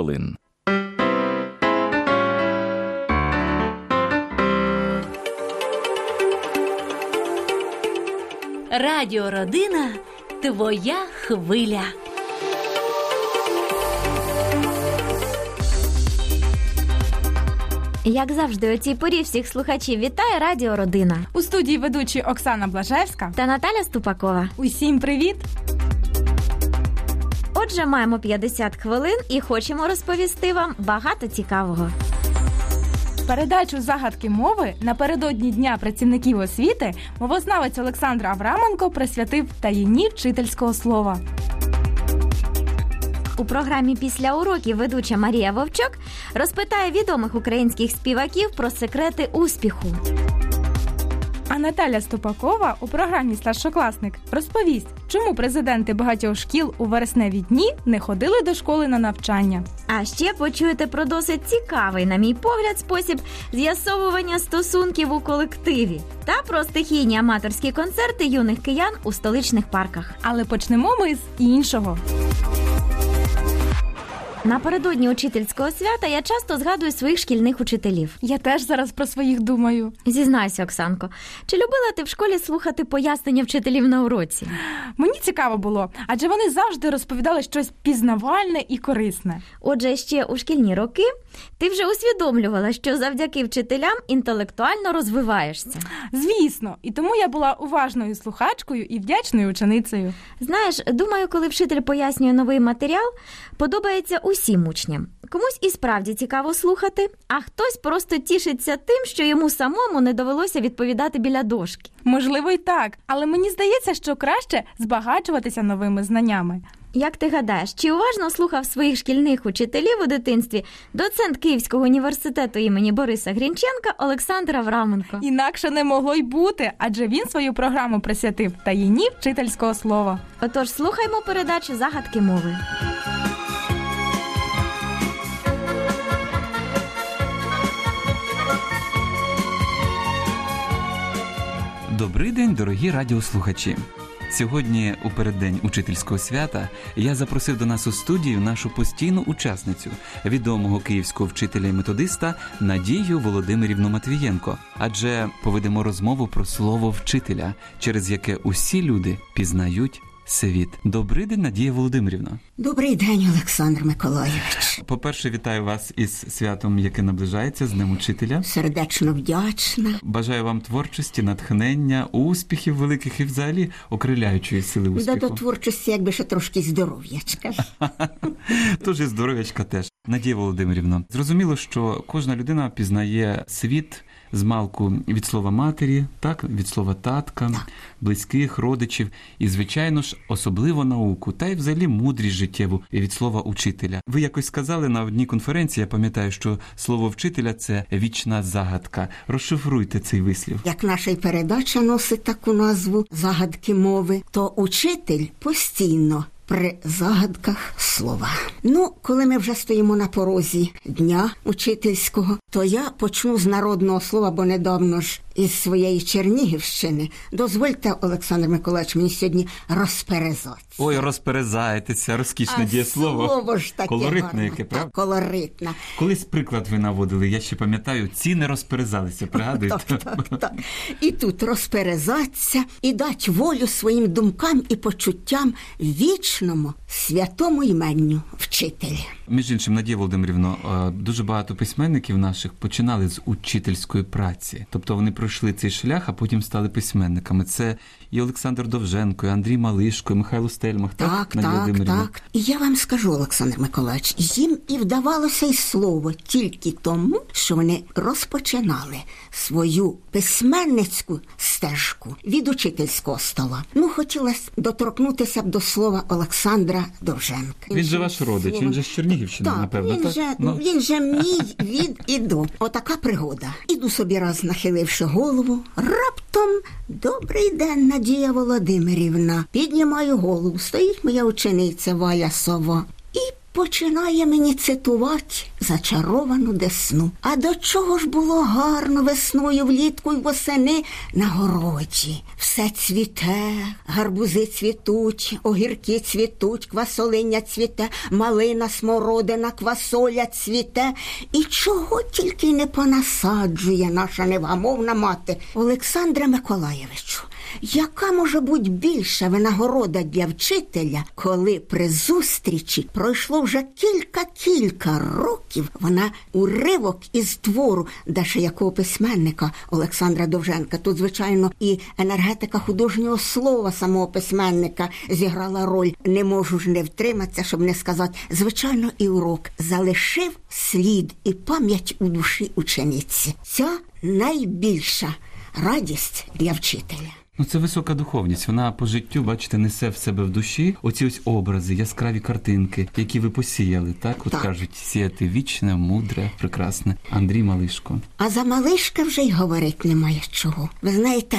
хвилин. Радіо Родина твоя хвиля. Як завжди, у цій порі всіх слухачів вітає Радіо Родина У студії ведучі Оксана Блажевська. та Наталя Ступакова. Усім привіт! Отже, маємо 50 хвилин і хочемо розповісти вам багато цікавого. Передачу загадки мови напередодні Дня працівників освіти мовознавець Олександр Авраменко присвятив таїні вчительського слова. У програмі після уроків ведуча Марія Вовчок розпитає відомих українських співаків про секрети успіху. А Наталя Ступакова у програмі Старшокласник розповість, чому президенти багатьох шкіл у вересневі дні не ходили до школи на навчання. А ще почуєте про досить цікавий, на мій погляд, спосіб з'ясовування стосунків у колективі та про стихійні аматорські концерти юних киян у столичних парках. Але почнемо ми з іншого. Напередодні учительського свята я часто згадую своїх шкільних учителів. Я теж зараз про своїх думаю. Зізнайся, Оксанко, чи любила ти в школі слухати пояснення вчителів на уроці? Мені цікаво було, адже вони завжди розповідали щось пізнавальне і корисне. Отже, ще у шкільні роки ти вже усвідомлювала, що завдяки вчителям інтелектуально розвиваєшся. Звісно, і тому я була уважною слухачкою і вдячною ученицею. Знаєш, думаю, коли вчитель пояснює новий матеріал, подобається усім учням. Комусь і справді цікаво слухати, а хтось просто тішиться тим, що йому самому не довелося відповідати біля дошки. Можливо, й так, але мені здається, що краще збагачуватися новими знаннями. Як ти гадаєш, чи уважно слухав своїх шкільних учителів у дитинстві доцент Київського університету імені Бориса Грінченка Олександр Авраменко? Інакше не могло й бути, адже він свою програму присвятив таїні вчительського слова. Отож, слухаймо передачу загадки мови. Добрий день, дорогі радіослухачі. Сьогодні, у переддень учительського свята, я запросив до нас у студію нашу постійну учасницю, відомого київського вчителя і методиста Надію Володимирівну Матвієнко. Адже поведемо розмову про слово вчителя, через яке усі люди пізнають світ. Добрий день, Надія Володимирівна. Добрий день, Олександр Миколайович. По-перше, вітаю вас із святом, яке наближається з Днем учителя. Сердечно вдячна. Бажаю вам творчості, натхнення, успіхів великих і взагалі окриляючої сили Да до творчості, якби ще трошки здоров'ячка. Тож і здоров'ячка теж. Надія Володимирівна, зрозуміло, що кожна людина пізнає світ з малку від слова матері, так, від слова татка, близьких, родичів, і, звичайно ж, особливо науку, та й взагалі мудрість життєву від слова учителя. Ви якось сказали на одній конференції, я пам'ятаю, що слово вчителя це вічна загадка. Розшифруйте цей вислів. Як наша й передача носить таку назву загадки мови, то учитель постійно. При загадках слова. Ну, коли ми вже стоїмо на порозі дня учительського, то я почну з народного слова, бо недавно ж із своєї Чернігівщини. Дозвольте, Олександр Миколаївич, мені сьогодні розперезати. Ой, розперезайтеся, розкішне дієслово. Слово ж таке Колоритне яке, правда? Колоритне. Колись приклад ви наводили, я ще пам'ятаю, ціни розперезалися, пригадуєте? Так, так, так. І тут розперезаться і дать волю своїм думкам і почуттям вічному святому іменню вчителя. Між іншим, Надія Володимирівно, е, дуже багато письменників наших починали з учительської праці. Тобто вони пройшли цей шлях, а потім стали письменниками. Це і Олександр Довженко, і Андрій Малишко, і Михайло Стельмах. Так, Так, так, так. І я вам скажу, Олександр Миколаївич, їм і вдавалося й слово тільки тому, що вони розпочинали свою письменницьку стежку від учительського стола. Ну, хотілося доторкнутися б до слова Олександра Довженка. Він же ваш родич, він же з Чернігівщини, так, напевно, Він так? же, Ну. він же мій від і до. Отака пригода. Іду собі раз нахиливши голову. Раптом добрий день, Надія Володимирівна. Піднімаю голову. Стоїть моя учениця Валя Сова. Починає мені цитувати зачаровану десну. А до чого ж було гарно весною, влітку й восени на городі? Все цвіте, гарбузи цвітуть, огірки цвітуть, квасолиня цвіте, малина, смородина, квасоля цвіте. І чого тільки не понасаджує наша невгамовна мати Олександра Миколаєвичу. Яка може бути більша винагорода для вчителя, коли при зустрічі пройшло вже кілька-кілька років вона уривок із твору якого письменника Олександра Довженка. Тут, звичайно, і енергетика художнього слова самого письменника зіграла роль. Не можу ж не втриматися, щоб не сказати. Звичайно, і урок залишив слід і пам'ять у душі учениці. Ця найбільша радість для вчителя. Ну, це висока духовність. Вона по життю, бачите, несе в себе в душі оці ось образи, яскраві картинки, які ви посіяли, так? От Так. кажуть, сіяти вічне, мудре, прекрасне. Андрій Малишко. А за малишка вже й говорить немає чого. Ви знаєте,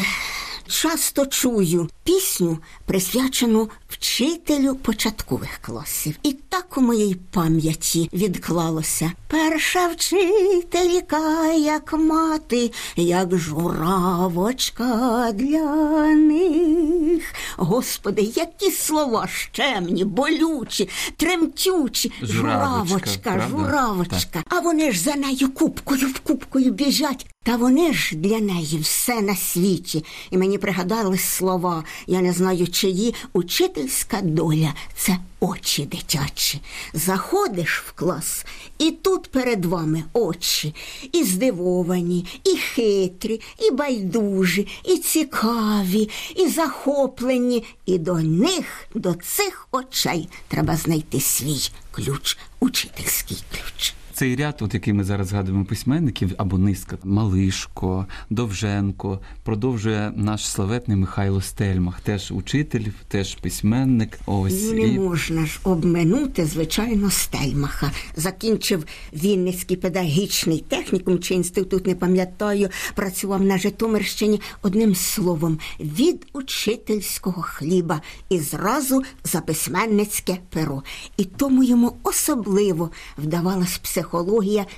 часто чую пісню, присвячену вчителю початкових класів. І так у моїй пам'яті відклалося. Перша вчителька, як мати, як журавочка для них. Господи, які слова щемні, болючі, тремтючі. Журавочка, журавочка, журавочка. А вони ж за нею купкою в купкою біжать. Та вони ж для неї все на світі. І мені пригадались слова, я не знаю чиї, учительська доля це очі дитячі. Заходиш в клас, і тут перед вами очі, і здивовані, і хитрі, і байдужі, і цікаві, і захоплені. І до них, до цих очей, треба знайти свій ключ, учительський ключ. Цей ряд, от який ми зараз згадуємо письменників, або низка Малишко, Довженко, продовжує наш славетний Михайло Стельмах, теж учитель, теж письменник. Ось Ну, не і можна ж обминути, звичайно, Стельмаха. Закінчив Вінницький педагогічний технікум чи інститут, не пам'ятаю, працював на Житомирщині одним словом від учительського хліба і зразу за письменницьке перо. І тому йому особливо вдавалась психологія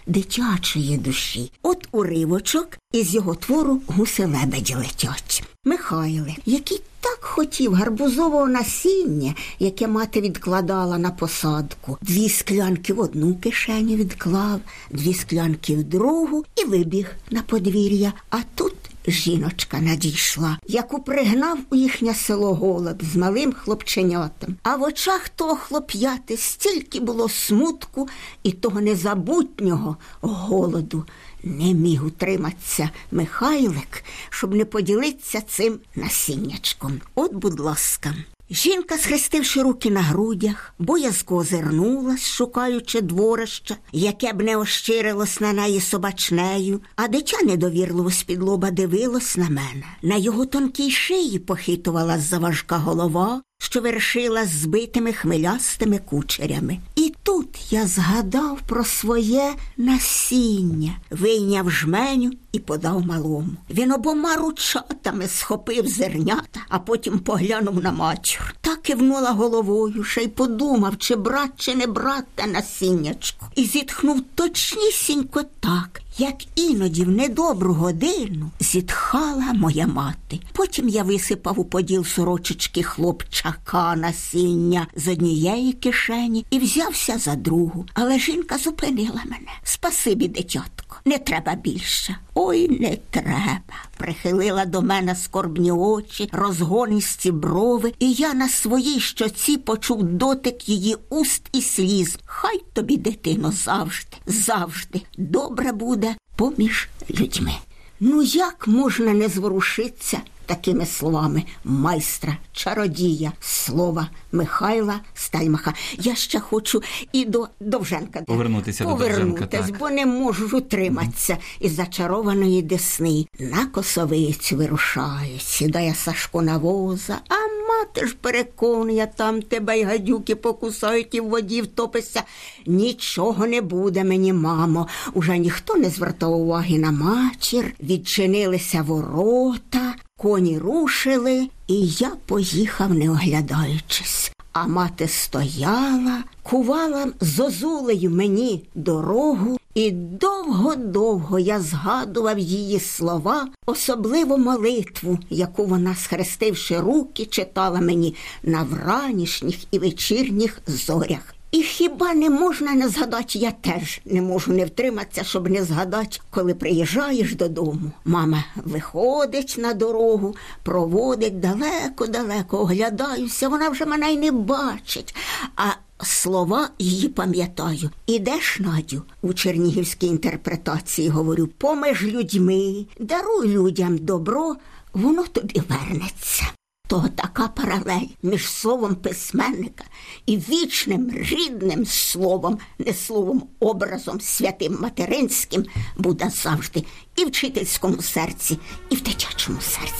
дитячої душі. От уривочок із його твору гуси лебеді летять. Михайле, який так хотів гарбузового насіння, яке мати відкладала на посадку. Дві склянки в одну кишеню відклав, дві склянки в другу і вибіг на подвір'я. А тут жіночка надійшла, яку пригнав у їхнє село голод з малим хлопченятом. А в очах того хлоп'яти стільки було смутку і того незабутнього голоду. Не міг утриматися Михайлик, щоб не поділитися цим насіннячком. От, будь ласка. Жінка, схрестивши руки на грудях, боязко озирнулась, шукаючи дворища, яке б не ощирилось на неї собачнею, а дитя недовірливо з-під лоба дивилось на мене. На його тонкій шиї похитувалась заважка голова, що вершила збитими хмелястими кучерями. І тут я згадав про своє насіння, вийняв жменю і подав малому. Він обома ручатами схопив зернята, а потім поглянув на матір. Та кивнула головою, ще й подумав, чи брат, чи не брат та насіннячко. І зітхнув точнісінько так, як іноді в недобру годину зітхала моя мати. Потім я висипав у поділ сорочечки хлопчака насіння з однієї кишені і взявся за другу. Але жінка зупинила мене. Спасибі, дитятко, не треба більше. Ой, не треба. Прихилила до мене скорбні очі, розгонисті брови, і я на своїй щоці почув дотик її уст і сліз. Хай тобі, дитино, завжди, завжди добре буде поміж людьми. Ну як можна не зворушитися такими словами майстра, чародія, слова Михайла Стальмаха? Я ще хочу і до Довженка Повернутися до Довженка, так. бо не можу утриматися із зачарованої десни. На косовицю вирушають, сідає Сашко на воза, а мати ж переконує, там тебе й гадюки покусають і в воді втопишся. Нічого не буде мені, мамо. Уже ніхто не звертав уваги на матір, відчинилися ворота, коні рушили, і я поїхав, не оглядаючись. А мати стояла, кувала зозулею мені дорогу, і довго-довго я згадував її слова, особливо молитву, яку вона, схрестивши руки, читала мені на вранішніх і вечірніх зорях. І хіба не можна не згадати, я теж не можу не втриматися, щоб не згадати, коли приїжджаєш додому. Мама виходить на дорогу, проводить далеко-далеко, оглядаюся, вона вже мене й не бачить. А слова її пам'ятаю. Ідеш, Надю, у чернігівській інтерпретації говорю, поміж людьми, даруй людям добро, воно тобі вернеться. То така паралель між словом письменника і вічним рідним словом, не словом, образом святим материнським буде завжди і в вчительському серці, і в дитячому серці.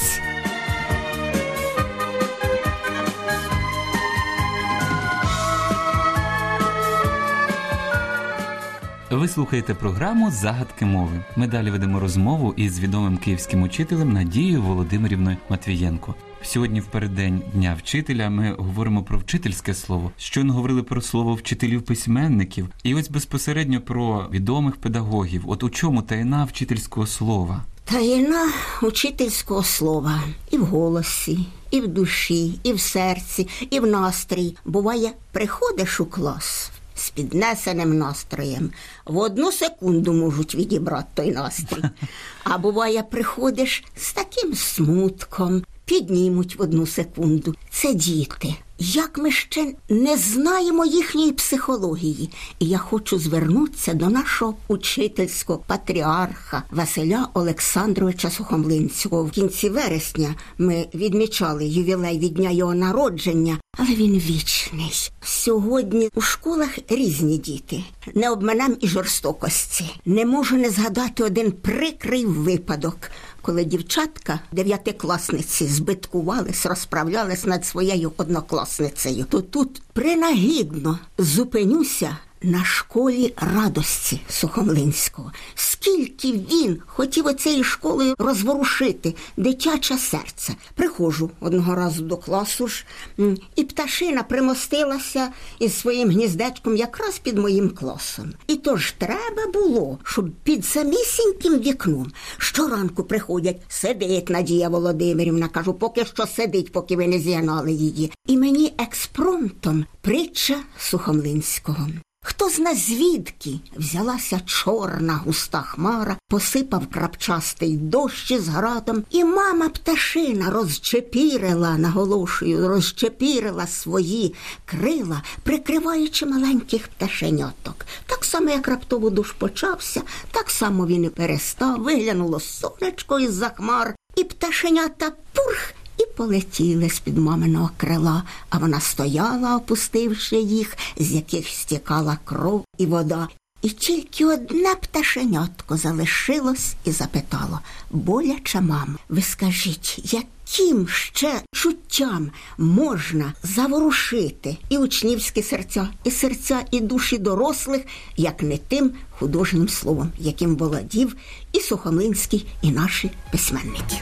Ви слухаєте програму Загадки мови. Ми далі ведемо розмову із відомим київським учителем Надією Володимирівною Матвієнко. Сьогодні, в переддень дня вчителя, ми говоримо про вчительське слово. Щойно говорили про слово вчителів-письменників, і ось безпосередньо про відомих педагогів. От у чому таїна вчительського слова? Таїна учительського слова і в голосі, і в душі, і в серці, і в настрій. Буває, приходиш у клас піднесеним настроєм. В одну секунду можуть відібрати той настрій. А буває, приходиш з таким смутком, піднімуть в одну секунду. Це діти. Як ми ще не знаємо їхньої психології, і я хочу звернутися до нашого учительського патріарха Василя Олександровича Сухомлинського. В кінці вересня ми відмічали ювілей від дня його народження, але він вічний. Сьогодні у школах різні діти, не обманем і жорстокості. Не можу не згадати один прикрий випадок. Коли дівчатка, дев'ятикласниці, збиткувались, розправлялись над своєю однокласницею, то тут принагідно зупинюся на школі радості Сухомлинського. Скільки він хотів оцією школою розворушити дитяче серце. Приходжу одного разу до класу ж, і пташина примостилася із своїм гніздечком якраз під моїм класом. І то ж треба було, щоб під самісіньким вікном щоранку приходять, сидить Надія Володимирівна, кажу, поки що сидить, поки ви не зігнали її. І мені експромтом притча Сухомлинського. Хто зна звідки взялася чорна густа хмара, посипав крапчастий дощ із градом, і мама пташина розчепірила, наголошую, розчепірила свої крила, прикриваючи маленьких пташеняток. Так само, як раптово дощ почався, так само він і перестав, виглянуло сонечко із за хмар, і пташенята пурх полетіли з-під маминого крила, а вона стояла, опустивши їх, з яких стікала кров і вода. І тільки одне пташенятко залишилось і запитало боляча мама, ви скажіть, яким ще чуттям можна заворушити і учнівські серця, і серця, і душі дорослих, як не тим художнім словом, яким володів і Сухомлинський, і наші письменники.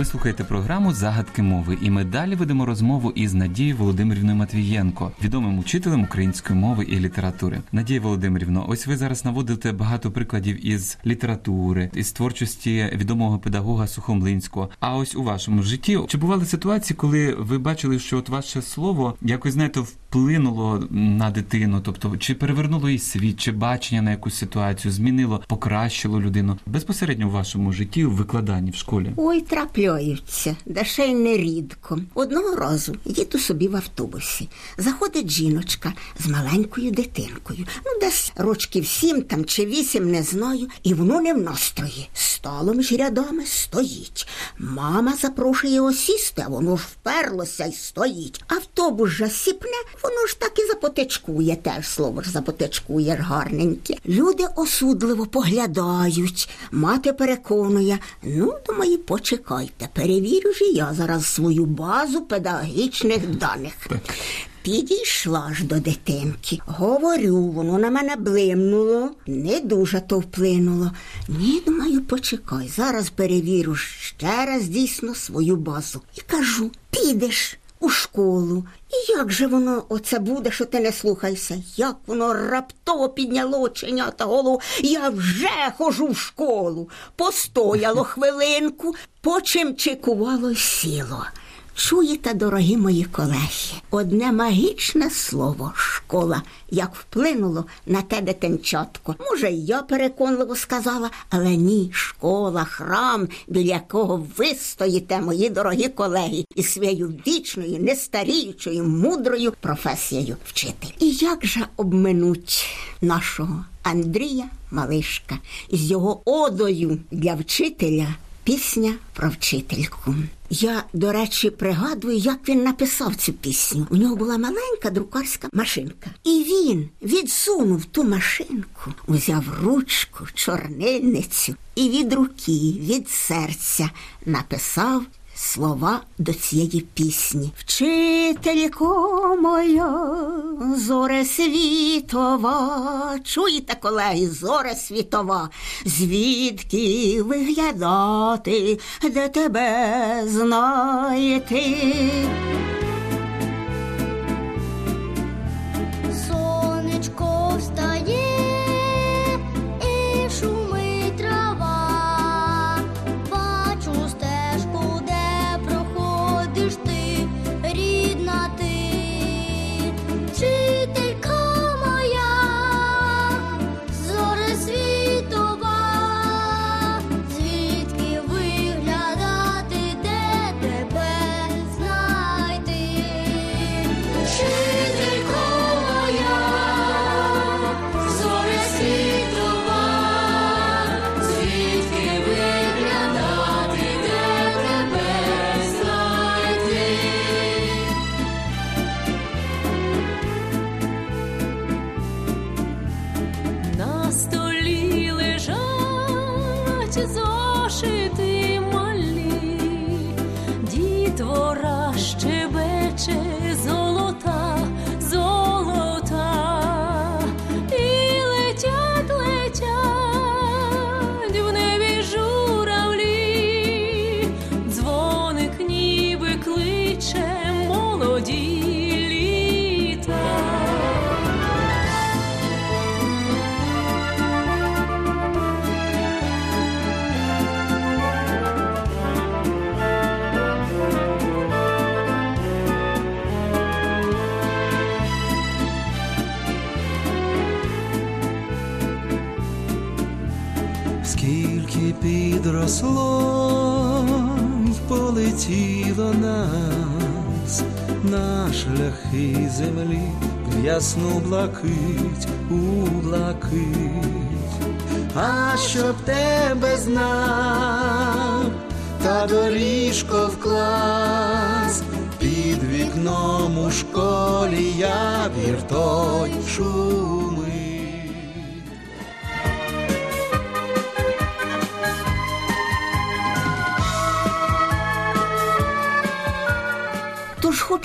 Ви слухаєте програму Загадки мови, і ми далі ведемо розмову із Надією Володимирівною Матвієнко, відомим учителем української мови і літератури. Надія Володимирівна, ось ви зараз наводите багато прикладів із літератури, із творчості відомого педагога Сухомлинського. А ось у вашому житті чи бували ситуації, коли ви бачили, що от ваше слово якось знаєте вплинуло на дитину, тобто чи перевернуло її світ, чи бачення на якусь ситуацію, змінило, покращило людину безпосередньо в вашому житті у викладанні в школі? Ой, трапляються, да ще й нерідко. Одного разу їду собі в автобусі. Заходить жіночка з маленькою дитинкою. Ну, десь рочків сім там чи вісім, не знаю, і воно не в настрої. Стало між рядами стоїть. Мама запрошує його сісти, а воно ж вперлося й стоїть. Автобус же сіпне, воно ж так і запотечкує, теж слово ж запотечкує гарненьке. Люди осудливо поглядають. Мати переконує, ну, думаю, почекайте, перевірю ж я зараз свою базу педагогічних даних. Підійшла ж до дитинки. Говорю, воно на мене блимнуло, не дуже то вплинуло. Ні, думаю, почекай, зараз перевірю ще раз дійсно свою базу. І кажу: підеш у школу. І як же воно оце буде, що ти не слухайся? Як воно раптово підняло оченята голову? Я вже хожу в школу. Постояло хвилинку, почим чекувало сіло. Чуєте, дорогі мої колеги, одне магічне слово школа, як вплинуло на те дитинчатко. Може, я переконливо сказала, але ні, школа, храм, біля якого ви стоїте, мої дорогі колеги, із своєю вічною, нестаріючою, мудрою професією вчитель. І як же обминуть нашого Андрія Малишка із його одою для вчителя? Пісня про вчительку. Я, до речі, пригадую, як він написав цю пісню. У нього була маленька друкарська машинка. І він відсунув ту машинку, узяв ручку, чорнильницю і від руки, від серця написав слова до цієї пісні. Вчителько моя, зоре світова. Чуєте, колеги, зоре світова, звідки виглядати, де тебе знайти? Зошити малі, дітвора й полетіло нас на шляхи землі в ясну блакить у блакить, а щоб тебе знав, та доріжко в клас під вікном у школі я віртой шумить.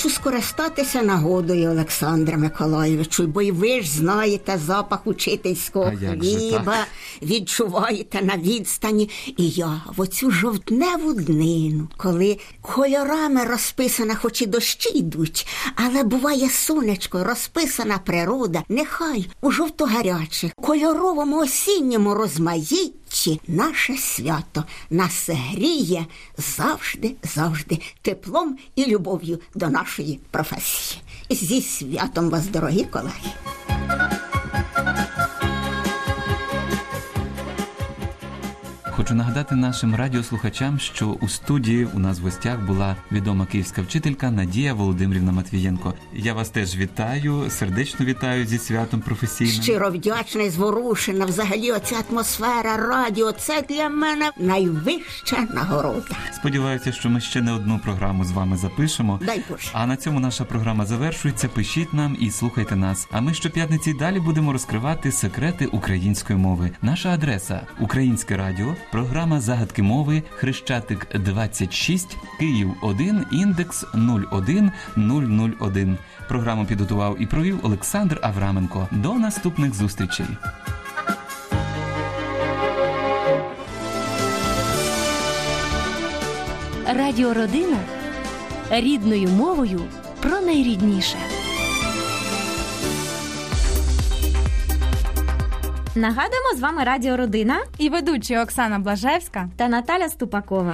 Хочу скористатися нагодою, Олександре Миколайовичу, бо й ви ж знаєте запах учительського А хліба, відчуваєте на відстані. І я в оцю жовтневу днину, коли кольорами розписана, хоч і дощі йдуть, але буває сонечко, розписана природа, нехай у жовто-гарячих, кольоровому осінньому розмаїтті наше свято нас гріє завжди, завжди теплом і любов'ю до нашої професії. Зі святом вас, дорогі колеги! Хочу нагадати нашим радіослухачам, що у студії у нас в гостях була відома київська вчителька Надія Володимирівна Матвієнко. Я вас теж вітаю, сердечно вітаю зі святом професійним. Щиро вдячна і зворушена. Взагалі, оця атмосфера радіо це для мене найвища нагорода. Сподіваюся, що ми ще не одну програму з вами запишемо. Дай Боже. А на цьому наша програма завершується. Пишіть нам і слухайте нас. А ми щоп'ятниці далі будемо розкривати секрети української мови. Наша адреса Українське радіо, Програма Загадки мови Хрещатик 26, Київ 1, індекс 01001. Програму підготував і провів Олександр Авраменко. До наступних зустрічей. Радіо Родина рідною мовою про найрідніше. Нагадуємо з вами Радіо Родина І ведучі Оксана Блажевська та Наталя Ступакова.